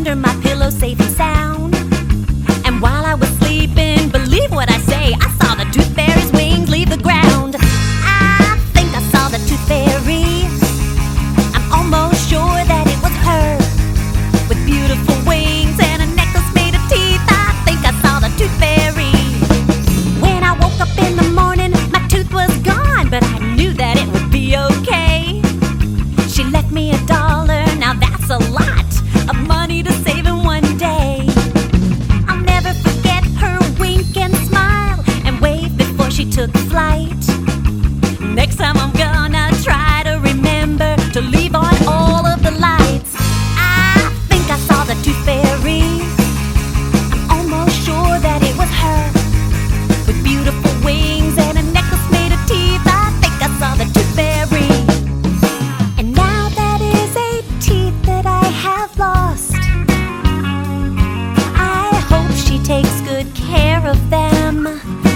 under my pillow safe and sound. good care of them.